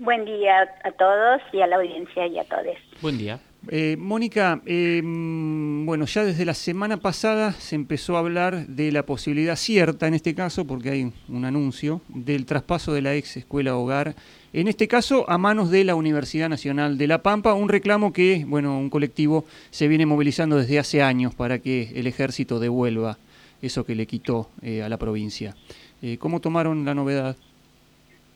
Buen día a todos y a la audiencia y a todos. Buen día. Eh, Mónica, eh, bueno, ya desde la semana pasada se empezó a hablar de la posibilidad cierta, en este caso, porque hay un anuncio, del traspaso de la ex escuela hogar, en este caso a manos de la Universidad Nacional de La Pampa, un reclamo que, bueno, un colectivo se viene movilizando desde hace años para que el ejército devuelva eso que le quitó eh, a la provincia. ¿Cómo tomaron la novedad?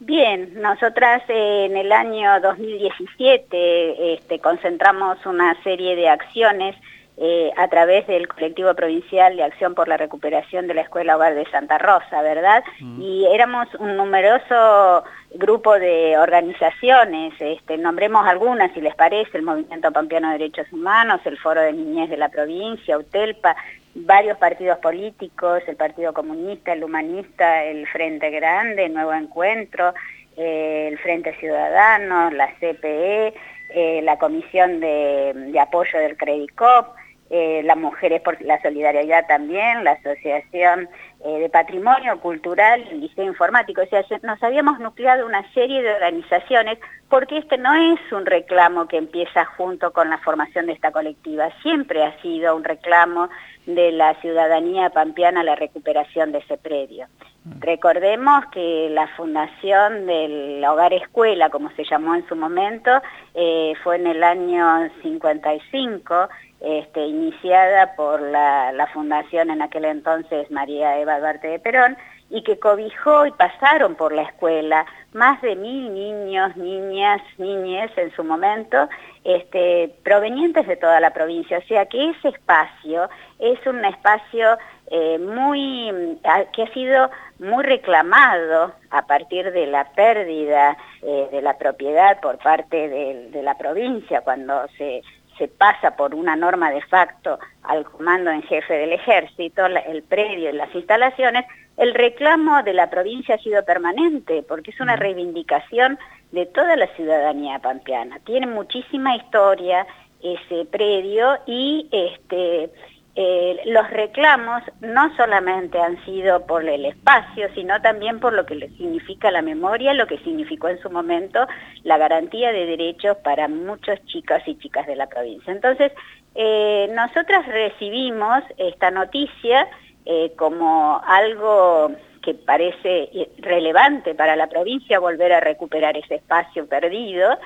Bien, nosotras eh, en el año 2017 este, concentramos una serie de acciones eh, a través del colectivo provincial de acción por la recuperación de la Escuela Hogar de Santa Rosa, ¿verdad? Mm. Y éramos un numeroso grupo de organizaciones, este, nombremos algunas si les parece, el Movimiento Pampeano de Derechos Humanos, el Foro de Niñez de la Provincia, UTELPA, varios partidos políticos, el Partido Comunista, el Humanista, el Frente Grande, Nuevo Encuentro, eh, el Frente Ciudadano, la CPE, eh, la Comisión de, Apoyo del Credicop, eh, las Mujeres por la Solidaridad también, la Asociación de Patrimonio Cultural, el Liceo Informático, o sea, nos habíamos nucleado una serie de organizaciones porque este no es un reclamo que empieza junto con la formación de esta colectiva, siempre ha sido un reclamo de la ciudadanía pampeana la recuperación de ese predio. Mm. Recordemos que la fundación del Hogar Escuela, como se llamó en su momento, eh, fue en el año 55, este, iniciada por la, la, fundación en aquel entonces María Eva Duarte de Perón, y que cobijó y pasaron por la escuela más de mil niños, niñas, niñes en su momento, este, provenientes de toda la provincia. O sea que ese espacio es un espacio eh, muy, que ha sido muy reclamado a partir de la pérdida eh, de la propiedad por parte de, la provincia cuando se, se pasa por una norma de facto al comando en jefe del ejército, el predio y las instalaciones, el reclamo de la provincia ha sido permanente porque es una reivindicación de toda la ciudadanía pampeana. Tiene muchísima historia ese predio y este, eh, los reclamos no solamente han sido por el espacio, sino también por lo que significa la memoria, lo que significó en su momento la garantía de derechos para muchos chicos y chicas de la provincia. Entonces, eh, nosotras recibimos esta noticia eh, como algo que parece relevante para la provincia volver a recuperar ese espacio perdido,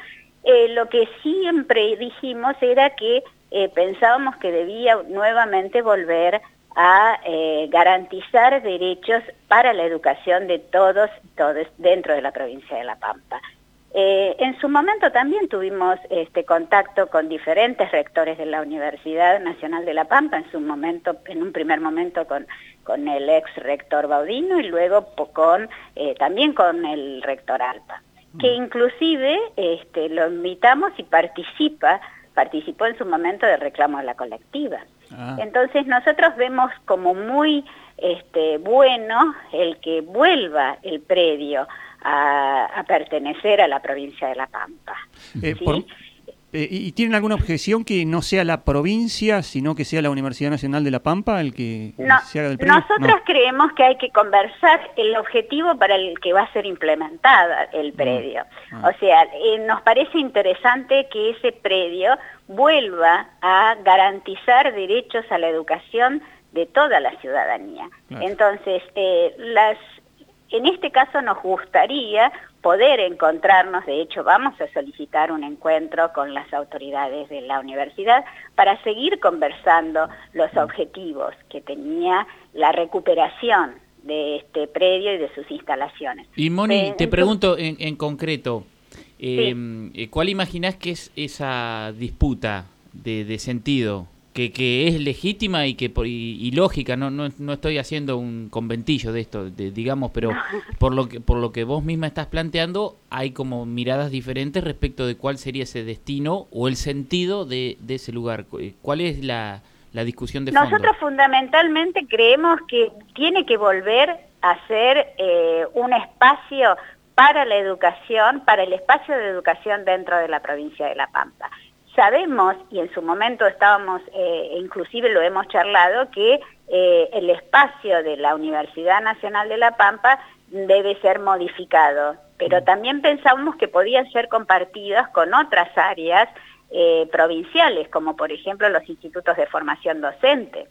eh, lo que siempre dijimos era que eh, pensábamos que debía nuevamente volver a garantizar derechos para la educación de todos, todos dentro de la provincia de La Pampa. Eh, en su momento también tuvimos este, contacto con diferentes rectores de la Universidad Nacional de La Pampa, en su momento, en un primer momento con, con el ex rector Baudino y luego con, eh, también con el rector Alpa, que mm. inclusive este, lo invitamos y participa, participó en su momento del reclamo de la colectiva. Ah. Entonces nosotros vemos como muy este, bueno el que vuelva el predio a, pertenecer a la provincia de La Pampa. Eh, eh, ¿Y tienen alguna objeción que no sea la provincia, sino que sea la Universidad Nacional de La Pampa el que se haga del predio? Nosotros creemos que hay que conversar el objetivo para el que va a ser implementada el mm. predio. Ah. O sea, eh, nos parece interesante que ese predio vuelva a garantizar derechos a la educación de toda la ciudadanía. Entonces, las en este caso nos gustaría poder encontrarnos, de hecho vamos a solicitar un encuentro con las autoridades de la universidad para seguir conversando los objetivos que tenía la recuperación de este predio y de sus instalaciones. Y Moni, te pregunto en, concreto, em, eh, ¿cuál imaginás que es esa disputa de sentido que, es legítima y que y, lógica, no, no, no, estoy haciendo un conventillo de esto, digamos, pero por lo que por lo que vos misma estás planteando, hay como miradas diferentes respecto de cuál sería ese destino o el sentido de, de ese lugar. ¿Cuál es la, la discusión de fondo? Nosotros fundamentalmente creemos que tiene que volver a ser eh, un espacio para la educación, para el espacio de educación dentro de la provincia de La Pampa. Sabemos, y en su momento estábamos, eh, inclusive lo hemos charlado, que eh, el espacio de la Universidad Nacional de La Pampa debe ser modificado pero también pensamos que podían ser compartidas con otras áreas eh, provinciales, como por ejemplo los institutos de formación docente.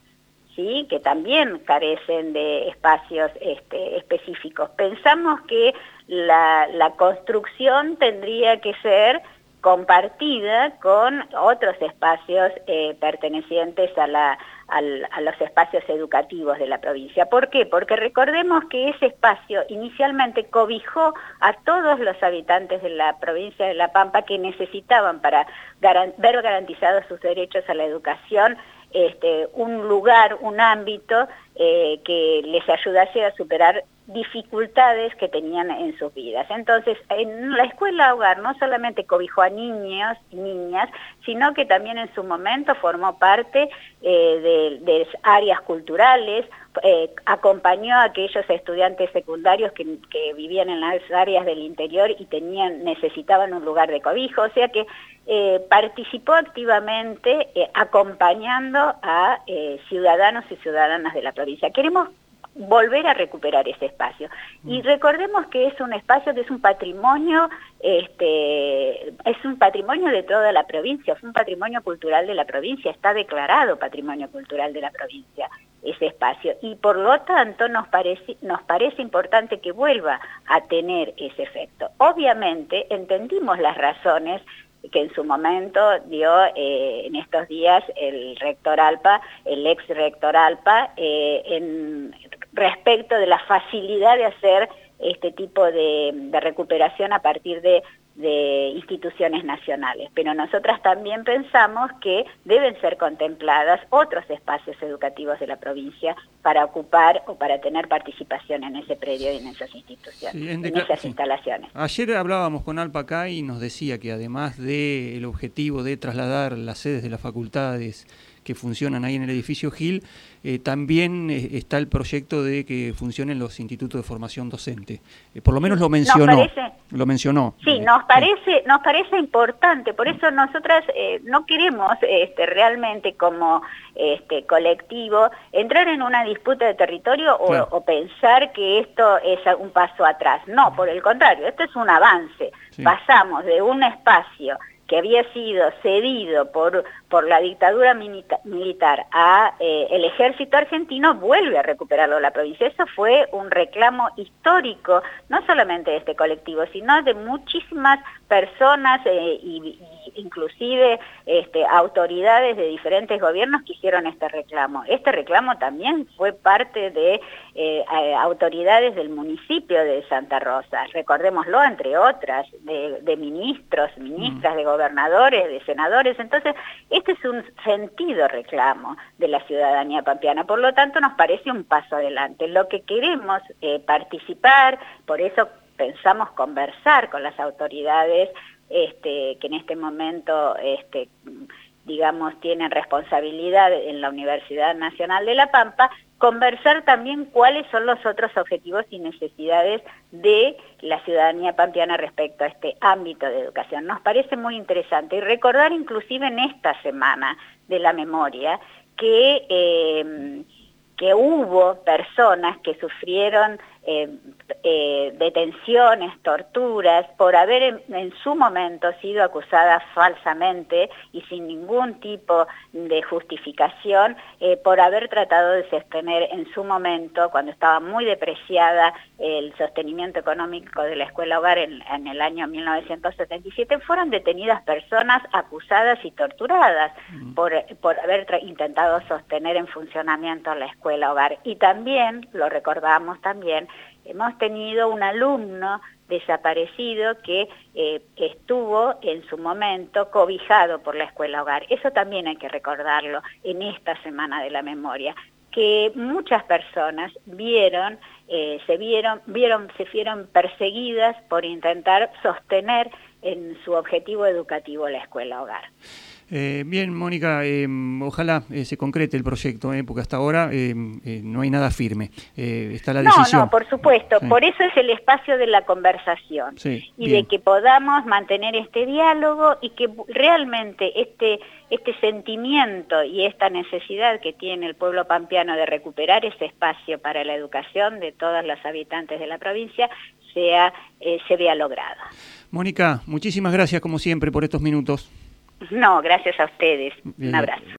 ¿Sí? que también carecen de espacios este, específicos. Pensamos que la, la construcción tendría que ser compartida con otros espacios eh, pertenecientes a, la, a, los espacios educativos de la provincia. ¿Por qué? Porque recordemos que ese espacio inicialmente cobijó a todos los habitantes de la provincia de La Pampa que necesitaban para ver garantizados sus derechos a la educación este, un lugar, un ámbito eh, que les ayudase a superar dificultades que tenían en sus vidas. Entonces, en la escuela hogar no solamente cobijó a niños y niñas, sino que también en su momento formó parte eh, de, áreas culturales, eh, acompañó a aquellos estudiantes secundarios que, vivían en las áreas del interior y tenían, necesitaban un lugar de cobijo, o sea que participó activamente acompañando a ciudadanos y ciudadanas de la provincia. Queremos volver a recuperar ese espacio. Y mm. recordemos que es un espacio que es un patrimonio, este, es un patrimonio de toda la provincia, es un patrimonio cultural de la provincia, está declarado patrimonio cultural de la provincia ese espacio y por lo tanto nos parece, nos parece importante que vuelva a tener ese efecto. Obviamente entendimos las razones que en su momento dio eh, en estos días el rector Alpa, el ex rector Alpa, eh, en, respecto de la facilidad de hacer este tipo de, recuperación a partir de, instituciones nacionales. Pero nosotras también pensamos que deben ser contempladas otros espacios educativos de la provincia para ocupar o para tener participación en ese predio y en esas instituciones, en, esas instalaciones. Ayer hablábamos con Alpa acá y nos decía que además del objetivo de trasladar las sedes de las facultades que funcionan ahí en el edificio Gil, eh, también eh, está el proyecto de que funcionen los institutos de formación docente. Eh, por lo menos lo mencionó. lo mencionó. Sí, nos parece, nos parece importante. Por eso nosotras no queremos este, realmente como este, colectivo entrar en una disputa de territorio o, pensar que esto es un paso atrás. No, por el contrario, esto es un avance. Pasamos de un espacio que había sido cedido por, por la dictadura militar a eh, el ejército argentino, vuelve a recuperarlo la provincia. Eso fue un reclamo histórico, no solamente de este colectivo, sino de muchísimas personas eh, y, inclusive este, autoridades de diferentes gobiernos que hicieron este reclamo. Este reclamo también fue parte de eh, autoridades del municipio de Santa Rosa, recordémoslo, entre otras, de, ministros, ministras, de gobernadores, de senadores. Entonces, este es un sentido reclamo de la ciudadanía pampeana. Por lo tanto, nos parece un paso adelante. Lo que queremos eh, participar, por eso pensamos conversar con las autoridades este, que en este momento, este, digamos, tienen responsabilidad en la Universidad Nacional de La Pampa, conversar también cuáles son los otros objetivos y necesidades de la ciudadanía pampeana respecto a este ámbito de educación. Nos parece muy interesante y recordar inclusive en esta semana de la memoria que, eh, que hubo personas que sufrieron eh, eh, detenciones, torturas, por haber en, su momento sido acusadas falsamente y sin ningún tipo de justificación, eh, por haber tratado de sostener en su momento, cuando estaba muy depreciada el sostenimiento económico de la escuela hogar en, el año 1977, fueron detenidas personas acusadas y torturadas mm. por, por haber intentado sostener en funcionamiento la escuela hogar. Y también, lo recordamos también, hemos tenido un alumno desaparecido que eh, estuvo en su momento cobijado por la escuela hogar. Eso también hay que recordarlo en esta Semana de la Memoria, que muchas personas vieron, eh, se vieron, vieron, se vieron perseguidas por intentar sostener en su objetivo educativo la escuela hogar. Eh, bien, Mónica, em, ojalá eh, se concrete el proyecto, eh, porque hasta ahora em, no hay nada firme. está la decisión. No, no, por supuesto. Por eso es el espacio de la conversación y de que podamos mantener este diálogo y que realmente este este sentimiento y esta necesidad que tiene el pueblo pampeano de recuperar ese espacio para la educación de todos los habitantes de la provincia sea se vea lograda. Mónica, muchísimas gracias como siempre por estos minutos. No, gracias a ustedes. Un abrazo.